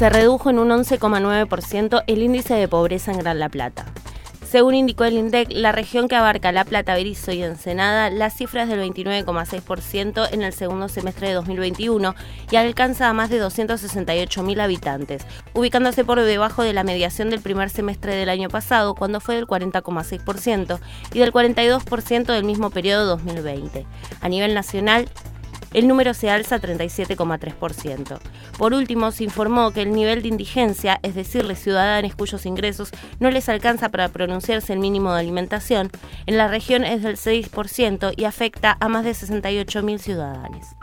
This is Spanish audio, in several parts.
Se redujo en un 11,9% el índice de pobreza en Gran La Plata. Según indicó el INDEC, la región que abarca La Plata, Berizo y Ensenada, la cifra es del 29,6% en el segundo semestre de 2021 y alcanza a más de 268.000 habitantes, ubicándose por debajo de la mediación del primer semestre del año pasado, cuando fue del 40,6%, y del 42% del mismo periodo 2020. A nivel nacional, el número se alza a 37,3%. Por último, se informó que el nivel de indigencia, es decir, los ciudadanos cuyos ingresos no les alcanza para pronunciarse el mínimo de alimentación, en la región es del 6% y afecta a más de 68.000 ciudadanos.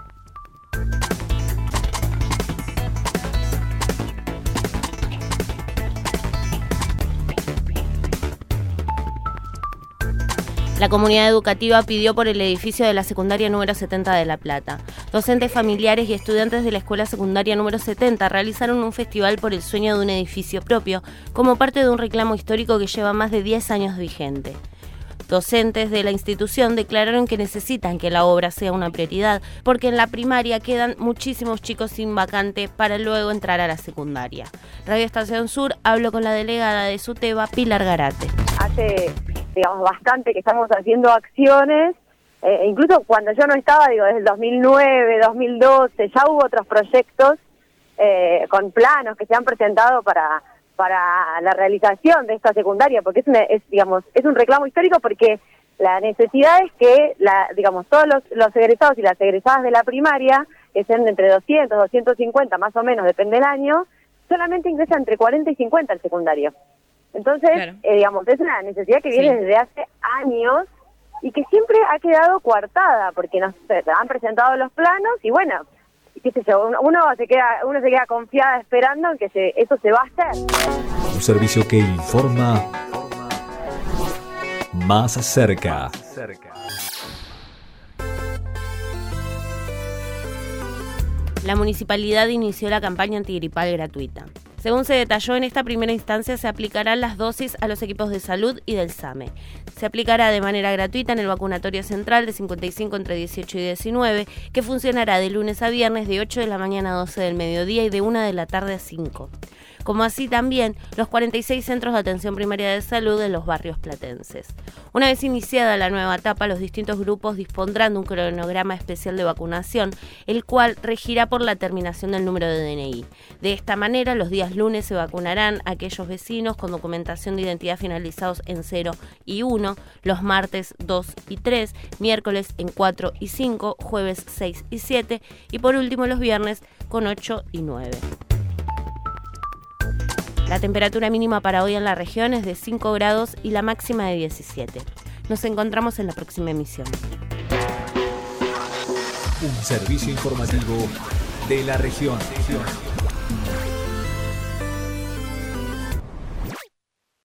La comunidad educativa pidió por el edificio de la secundaria número 70 de La Plata. Docentes familiares y estudiantes de la escuela secundaria número 70 realizaron un festival por el sueño de un edificio propio, como parte de un reclamo histórico que lleva más de 10 años vigente. Docentes de la institución declararon que necesitan que la obra sea una prioridad porque en la primaria quedan muchísimos chicos sin vacante para luego entrar a la secundaria. Radio Estación Sur habló con la delegada de SUTEBA, Pilar Garate. Hace digamos, bastante que estamos haciendo acciones, eh, incluso cuando yo no estaba, digo, desde el 2009, 2012, ya hubo otros proyectos eh, con planos que se han presentado para para la realización de esta secundaria, porque es, digamos es un reclamo histórico porque la necesidad es que la digamos todos los, los egresados y las egresadas de la primaria que sean entre 200, 250 más o menos, depende del año, solamente ingresan entre 40 y 50 al secundario. Entonces, eh, digamos, es una necesidad que viene desde hace años y que siempre ha quedado coartada, porque nos han presentado los planos y bueno, qué sé yo, uno, se queda uno se queda confiada esperando en que se, eso se va a hacer. Un servicio que informa más cerca. La municipalidad inició la campaña antigripal gratuita. Según se detalló, en esta primera instancia se aplicarán las dosis a los equipos de salud y del SAME. Se aplicará de manera gratuita en el vacunatorio central de 55 entre 18 y 19, que funcionará de lunes a viernes de 8 de la mañana a 12 del mediodía y de 1 de la tarde a 5 como así también los 46 centros de atención primaria de salud en los barrios platenses. Una vez iniciada la nueva etapa, los distintos grupos dispondrán de un cronograma especial de vacunación, el cual regirá por la terminación del número de DNI. De esta manera, los días lunes se vacunarán aquellos vecinos con documentación de identidad finalizados en 0 y 1, los martes 2 y 3, miércoles en 4 y 5, jueves 6 y 7 y por último los viernes con 8 y 9. La temperatura mínima para hoy en la región es de 5 grados y la máxima de 17. Nos encontramos en la próxima emisión. Un servicio informativo de la región.